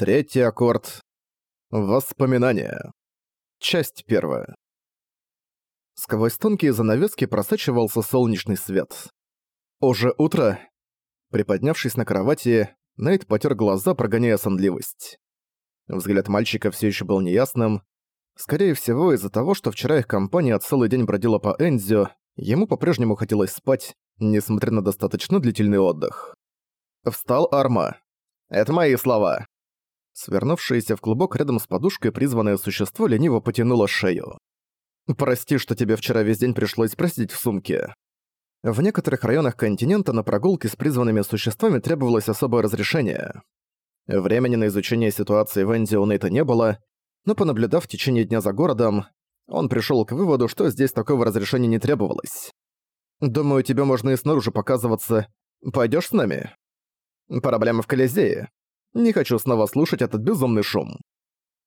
Третий аккорд. Воспоминания. Часть первая. Сквозь тонкие занавески просачивался солнечный свет. Уже утро. Приподнявшись на кровати, Нейт потер глаза, прогоняя сонливость. Взгляд мальчика все еще был неясным. Скорее всего, из-за того, что вчера их компания целый день бродила по Энзио, ему по-прежнему хотелось спать, несмотря на достаточно длительный отдых. Встал Арма. Это мои слова. Свернувшееся в клубок рядом с подушкой призванное существо лениво потянуло шею. «Прости, что тебе вчера весь день пришлось просидеть в сумке». В некоторых районах континента на прогулки с призванными существами требовалось особое разрешение. Времени на изучение ситуации в Энди у Нейта не было, но понаблюдав в течение дня за городом, он пришёл к выводу, что здесь такого разрешения не требовалось. «Думаю, тебе можно и снаружи показываться. Пойдёшь с нами?» «Проблема в Колизее. Не хочу снова слушать этот безумный шум».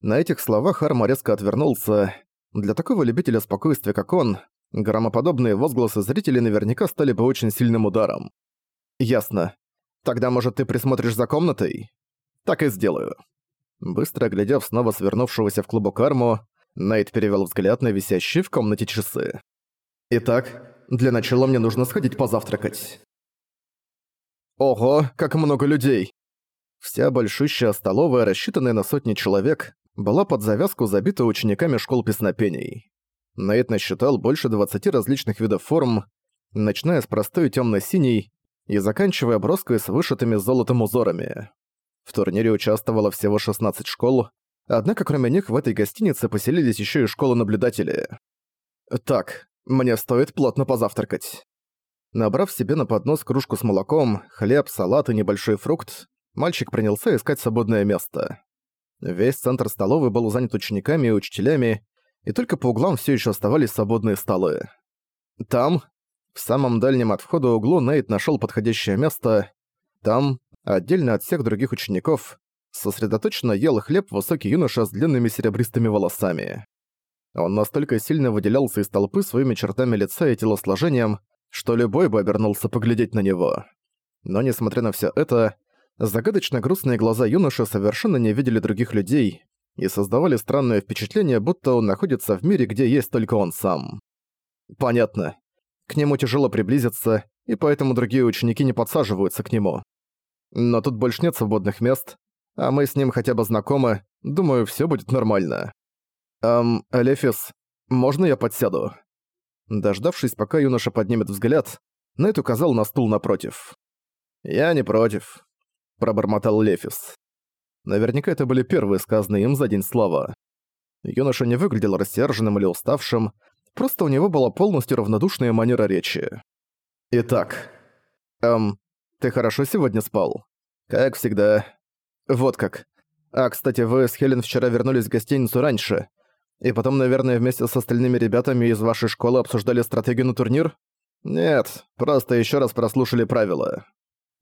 На этих словах Арма резко отвернулся. Для такого любителя спокойствия, как он, громоподобные возгласы зрителей наверняка стали бы очень сильным ударом. «Ясно. Тогда, может, ты присмотришь за комнатой?» «Так и сделаю». Быстро оглядев снова свернувшегося в клубок Арму, Найт перевел взгляд на висящие в комнате часы. «Итак, для начала мне нужно сходить позавтракать». «Ого, как много людей!» Вся большущая столовая, рассчитанная на сотни человек, была под завязку забита учениками школ песнопений. Нейт насчитал больше 20 различных видов форм, начиная с простой темно-синей и заканчивая броской с вышитыми золотом узорами. В турнире участвовало всего 16 школ, однако кроме них в этой гостинице поселились еще и школы-наблюдатели. «Так, мне стоит плотно позавтракать». Набрав себе на поднос кружку с молоком, хлеб, салат и небольшой фрукт, мальчик принялся искать свободное место. Весь центр столовой был занят учениками и учителями, и только по углам все еще оставались свободные столы. Там, в самом дальнем от входа углу, Нейт нашел подходящее место. Там, отдельно от всех других учеников, сосредоточенно ел хлеб высокий юноша с длинными серебристыми волосами. Он настолько сильно выделялся из толпы своими чертами лица и телосложением, что любой бы обернулся поглядеть на него. Но несмотря на все это, Загадочно грустные глаза юноши совершенно не видели других людей и создавали странное впечатление, будто он находится в мире, где есть только он сам. Понятно. К нему тяжело приблизиться, и поэтому другие ученики не подсаживаются к нему. Но тут больше нет свободных мест, а мы с ним хотя бы знакомы, думаю, все будет нормально. Эм, Алефис, можно я подсяду? Дождавшись, пока юноша поднимет взгляд, Найт указал на стул напротив. «Я не против пробормотал Лефис. Наверняка это были первые сказанные им за день слова. Юноша не выглядел рассерженным или уставшим, просто у него была полностью равнодушная манера речи. «Итак, эм, ты хорошо сегодня спал?» «Как всегда». «Вот как. А, кстати, вы с Хелен вчера вернулись в гостиницу раньше, и потом, наверное, вместе с остальными ребятами из вашей школы обсуждали стратегию на турнир?» «Нет, просто еще раз прослушали правила».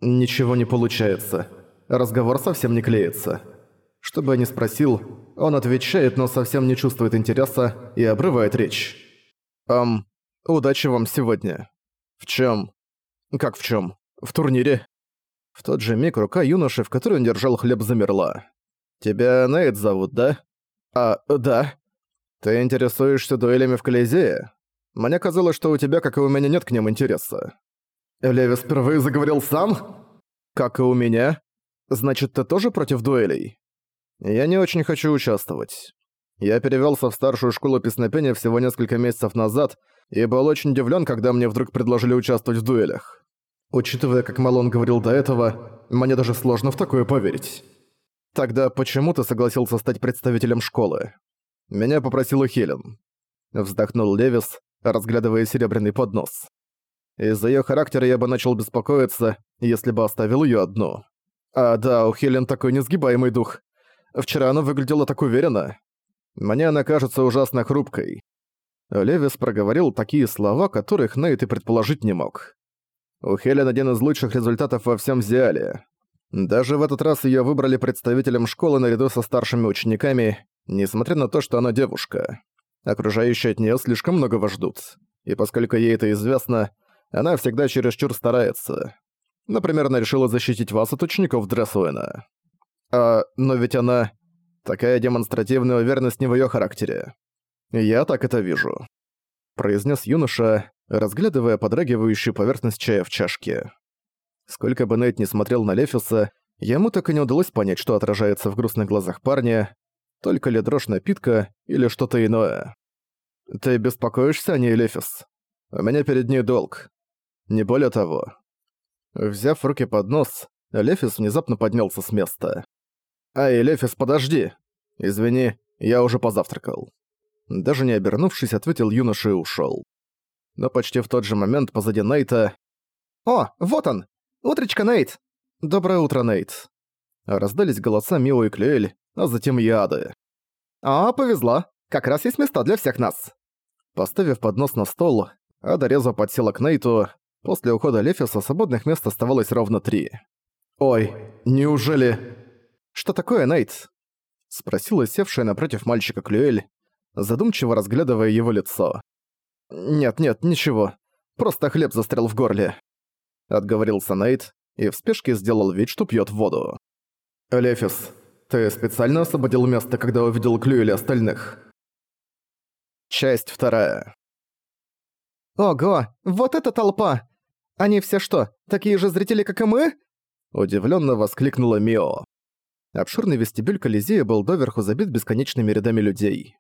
Ничего не получается. Разговор совсем не клеится. Что бы я ни спросил, он отвечает, но совсем не чувствует интереса и обрывает речь. «Ам, удачи вам сегодня». «В чём?» «Как в чём? В турнире?» В тот же миг рука юноши, в которой он держал хлеб, замерла. «Тебя Нейт зовут, да?» «А, да». «Ты интересуешься дуэлями в Колизее? Мне казалось, что у тебя, как и у меня, нет к ним интереса». Леви впервые заговорил сам? Как и у меня. Значит, ты тоже против дуэлей? Я не очень хочу участвовать. Я перевелся в старшую школу песнопения всего несколько месяцев назад и был очень удивлен, когда мне вдруг предложили участвовать в дуэлях. Учитывая, как мало он говорил до этого, мне даже сложно в такое поверить. Тогда почему ты согласился стать представителем школы? Меня попросила Хелен. Вздохнул Левис, разглядывая серебряный поднос. Из-за её характера я бы начал беспокоиться, если бы оставил её одну. А да, у Хелен такой несгибаемый дух. Вчера она выглядела так уверенно. Мне она кажется ужасно хрупкой. Левис проговорил такие слова, которых Нейт и предположить не мог. У Хелен один из лучших результатов во всем Зиале. Даже в этот раз её выбрали представителем школы наряду со старшими учениками, несмотря на то, что она девушка. Окружающие от неё слишком многого ждут. И поскольку ей это известно, она всегда чересчур старается. Например, она решила защитить вас от учеников Дрессуэна. А, но ведь она... Такая демонстративная уверенность не в её характере. Я так это вижу. Произнес юноша, разглядывая подрагивающую поверхность чая в чашке. Сколько бы Нейт не смотрел на Лефиса, ему так и не удалось понять, что отражается в грустных глазах парня, только ли дрожь напитка или что-то иное. «Ты беспокоишься о ней, Лефис? У меня перед ней долг. Не более того». Взяв в руки поднос, Лефис внезапно поднялся с места. «Ай, Лефис, подожди! Извини, я уже позавтракал». Даже не обернувшись, ответил юноша и ушёл. Но почти в тот же момент позади Нейта... «О, вот он! Утречка, Нейт!» «Доброе утро, Нейт!» Раздались голоса Мио и Клюэль, а затем Яды. «А, повезло! Как раз есть места для всех нас!» Поставив поднос на стол, Ада резво подсела к Нейту. После ухода Лефиса свободных мест оставалось ровно три. «Ой, неужели...» «Что такое, Нейт?» Спросила севшая напротив мальчика Клюэль, задумчиво разглядывая его лицо. «Нет-нет, ничего. Просто хлеб застрял в горле». Отговорился Нейт и в спешке сделал вид, что пьет воду. «Лефис, ты специально освободил место, когда увидел Клюэля остальных?» Часть вторая. «Ого, вот эта толпа! Они все что, такие же зрители, как и мы?» Удивленно воскликнула Мио. Обширный вестибюль Колизея был доверху забит бесконечными рядами людей.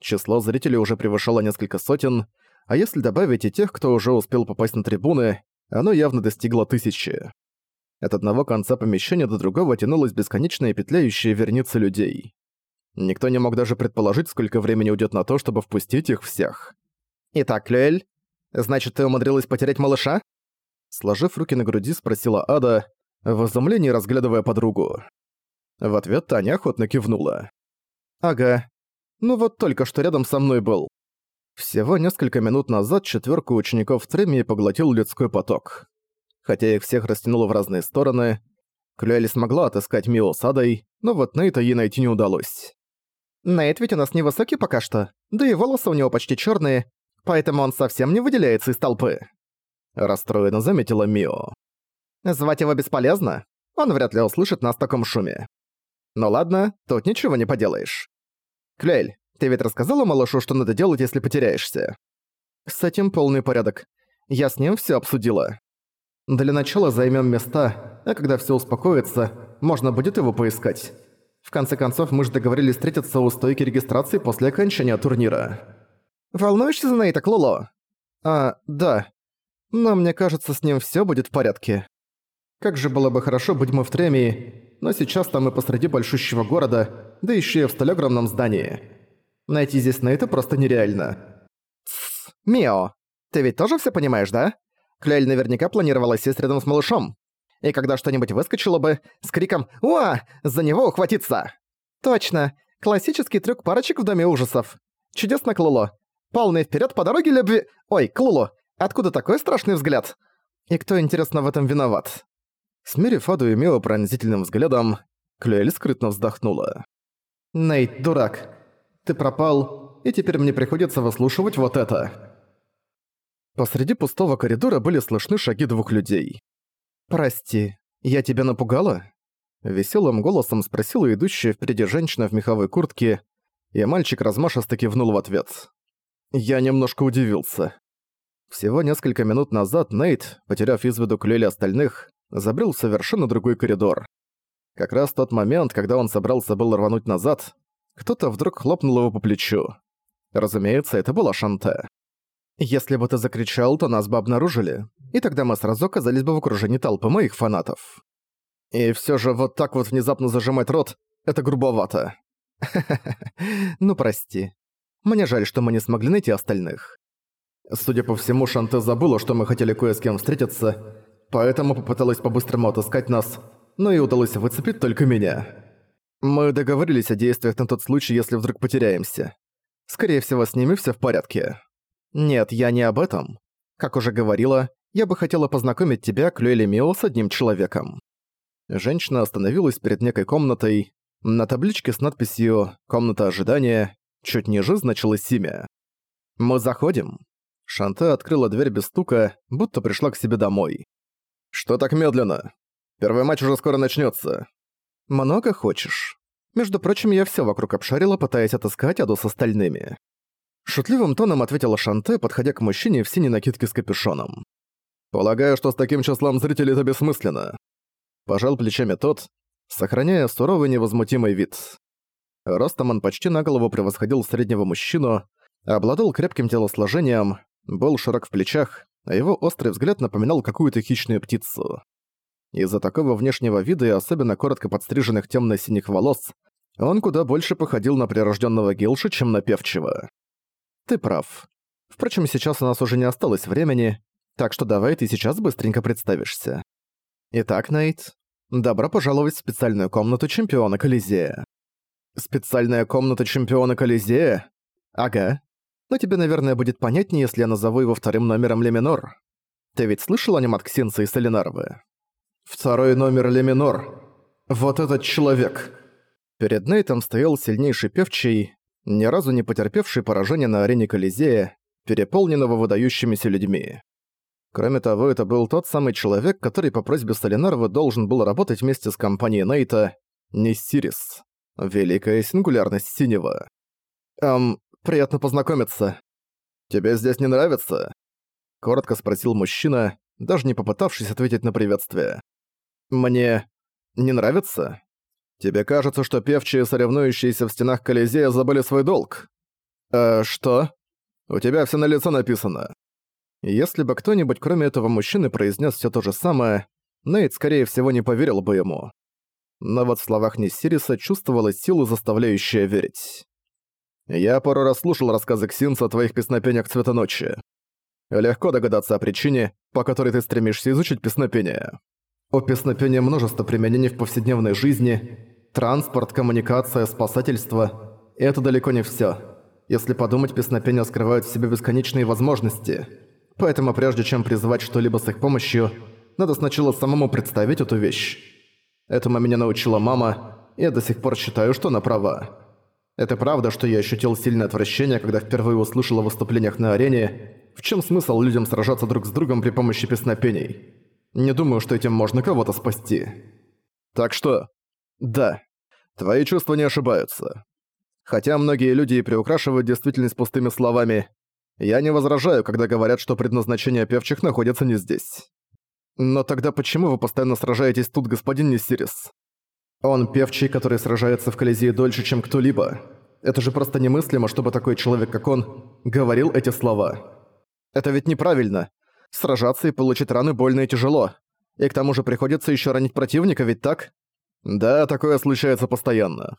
Число зрителей уже превышало несколько сотен, а если добавить и тех, кто уже успел попасть на трибуны, оно явно достигло тысячи. От одного конца помещения до другого тянулась бесконечная петляющая верница людей. Никто не мог даже предположить, сколько времени уйдет на то, чтобы впустить их всех. «Итак, Люэль, значит, ты умудрилась потерять малыша?» Сложив руки на груди, спросила Ада, в изумлении разглядывая подругу. В ответ Таня охотно кивнула. «Ага. Ну вот только что рядом со мной был». Всего несколько минут назад четверку учеников Тремии поглотил людской поток. Хотя их всех растянуло в разные стороны, Клюэли смогла отыскать Мио с Адой, но вот Нейта ей найти не удалось. Нейт ведь у нас невысокий пока что, да и волосы у него почти черные, поэтому он совсем не выделяется из толпы. Расстроенно заметила Мио. Звать его бесполезно, он вряд ли услышит нас в таком шуме. Ну ладно, тут ничего не поделаешь. Клель, ты ведь рассказала малышу, что надо делать, если потеряешься? С этим полный порядок. Я с ним все обсудила. Для начала займем места, а когда все успокоится, можно будет его поискать. В конце концов, мы же договорились встретиться у стойки регистрации после окончания турнира. Волнуешься за Нейта, Клоло? А, да. Но мне кажется, с ним всё будет в порядке. Как же было бы хорошо быть мы в Тремии, но сейчас там мы посреди большущего города, да ещё и в столь огромном здании. Найти здесь Нейта просто нереально. Тссс, Мио, ты ведь тоже всё понимаешь, да? Кляль наверняка планировала сесть рядом с малышом и когда что-нибудь выскочило бы, с криком «Уа!» за него ухватиться. Точно. Классический трюк парочек в Доме ужасов. Чудесно, Клуло. Полный вперед по дороге любви... Ой, Клуло, откуда такой страшный взгляд? И кто, интересно, в этом виноват? Смерив Аду и Мио пронзительным взглядом, Клюэль скрытно вздохнула. «Нейт, дурак. Ты пропал, и теперь мне приходится выслушивать вот это». Посреди пустого коридора были слышны шаги двух людей. «Прости, я тебя напугала?» Веселым голосом спросила идущая впереди женщина в меховой куртке, и мальчик размашисто кивнул в ответ. Я немножко удивился. Всего несколько минут назад Нейт, потеряв из виду клюли остальных, забрел в совершенно другой коридор. Как раз тот момент, когда он собрался был рвануть назад, кто-то вдруг хлопнул его по плечу. Разумеется, это была Шанте. «Если бы ты закричал, то нас бы обнаружили и тогда мы сразу оказались бы в окружении толпы моих фанатов. И всё же вот так вот внезапно зажимать рот — это грубовато. ну прости. Мне жаль, что мы не смогли найти остальных. Судя по всему, Шанте забыла, что мы хотели кое с кем встретиться, поэтому попыталась по-быстрому отыскать нас, но и удалось выцепить только меня. Мы договорились о действиях на тот случай, если вдруг потеряемся. Скорее всего, с ними всё в порядке. Нет, я не об этом. Как уже говорила, я бы хотела познакомить тебя, Клюэли Мио, с одним человеком». Женщина остановилась перед некой комнатой. На табличке с надписью «Комната ожидания» чуть ниже значилось имя. «Мы заходим». Шанте открыла дверь без стука, будто пришла к себе домой. «Что так медленно? Первый матч уже скоро начнется. «Много хочешь? Между прочим, я всё вокруг обшарила, пытаясь отыскать Аду с остальными». Шутливым тоном ответила Шанте, подходя к мужчине в синей накидке с капюшоном. «Полагаю, что с таким числом зрителей это бессмысленно». Пожал плечами тот, сохраняя суровый невозмутимый вид. Ростом он почти на голову превосходил среднего мужчину, обладал крепким телосложением, был широк в плечах, а его острый взгляд напоминал какую-то хищную птицу. Из-за такого внешнего вида и особенно коротко подстриженных темно-синих волос, он куда больше походил на прирожденного гилша, чем на певчего. Ты прав. Впрочем, сейчас у нас уже не осталось времени, так что давай ты сейчас быстренько представишься. Итак, Нейт, добро пожаловать в специальную комнату чемпиона Колизея. Специальная комната чемпиона Колизея? Ага. Но тебе, наверное, будет понятнее, если я назову его вторым номером Леминор. Ты ведь слышал о нем от Ксинца и Солинарвы? Второй номер Леминор. Вот этот человек. Перед Нейтом стоял сильнейший певчий, ни разу не потерпевший поражение на арене Колизея, переполненного выдающимися людьми. Кроме того, это был тот самый человек, который по просьбе Солинарвы должен был работать вместе с компанией Нейта, Ниссирис. Великая сингулярность синего. «Эм, приятно познакомиться. Тебе здесь не нравится?» Коротко спросил мужчина, даже не попытавшись ответить на приветствие. «Мне... не нравится?» Тебе кажется, что певчие, соревнующиеся в стенах Колизея, забыли свой долг? Э, что? У тебя все на лицо написано. Если бы кто-нибудь, кроме этого мужчины, произнес все то же самое, Нейт, скорее всего, не поверил бы ему. Но вот в словах Несириса чувствовалась сила, заставляющая верить. «Я пару раз слушал рассказы Ксинца о твоих песнопениях цвета ночи. Легко догадаться о причине, по которой ты стремишься изучить песнопение. У песнопения множество применений в повседневной жизни, Транспорт, коммуникация, спасательство – это далеко не всё. Если подумать, песнопения скрывают в себе бесконечные возможности. Поэтому прежде чем призывать что-либо с их помощью, надо сначала самому представить эту вещь. Этому меня научила мама, и я до сих пор считаю, что она права. Это правда, что я ощутил сильное отвращение, когда впервые услышал о выступлениях на арене. В чем смысл людям сражаться друг с другом при помощи песнопений? Не думаю, что этим можно кого-то спасти. Так что, да, твои чувства не ошибаются. Хотя многие люди и приукрашивают действительность пустыми словами, я не возражаю, когда говорят, что предназначение певчих находится не здесь. Но тогда почему вы постоянно сражаетесь тут, господин Несирис? Он певчий, который сражается в Колизее дольше, чем кто-либо. Это же просто немыслимо, чтобы такой человек, как он, говорил эти слова. Это ведь неправильно. Сражаться и получить раны больно и тяжело. И к тому же приходится еще ранить противника, ведь так? Да, такое случается постоянно.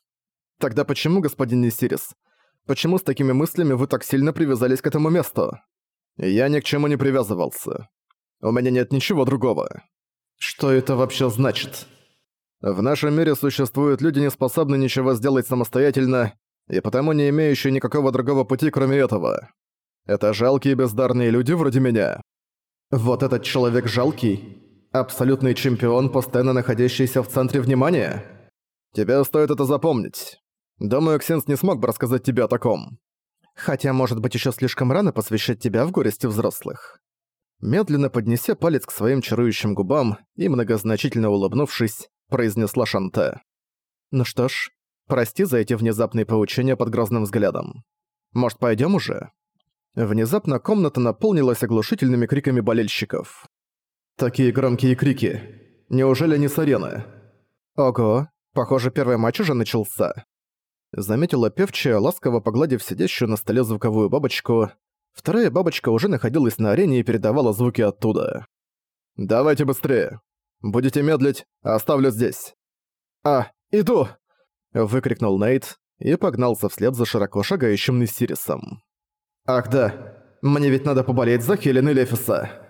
Тогда почему, господин Несирис? Почему с такими мыслями вы так сильно привязались к этому месту? Я ни к чему не привязывался. У меня нет ничего другого. Что это вообще значит? В нашем мире существуют люди, не способные ничего сделать самостоятельно, и потому не имеющие никакого другого пути, кроме этого. Это жалкие бездарные люди вроде меня. Вот этот человек жалкий, Абсолютный чемпион, постоянно находящийся в центре внимания? Тебе стоит это запомнить. Думаю, Ксенс не смог бы рассказать тебе о таком. Хотя, может быть, еще слишком рано посвящать тебя в горести взрослых. Медленно поднеся палец к своим чарующим губам и многозначительно улыбнувшись, произнесла Шанте. «Ну что ж, прости за эти внезапные поучения под грозным взглядом. Может, пойдем уже?» Внезапно комната наполнилась оглушительными криками болельщиков. Такие громкие крики. Неужели не с арены? Ого, похоже, первый матч уже начался. Заметила певчая, ласково погладив сидящую на столе звуковую бабочку. Вторая бабочка уже находилась на арене и передавала звуки оттуда. «Давайте быстрее. Будете медлить, оставлю здесь». «А, иду!» — выкрикнул Нейт и погнался вслед за широко шагающим Нессирисом. «Ах да, мне ведь надо поболеть за Хелен и Лефиса».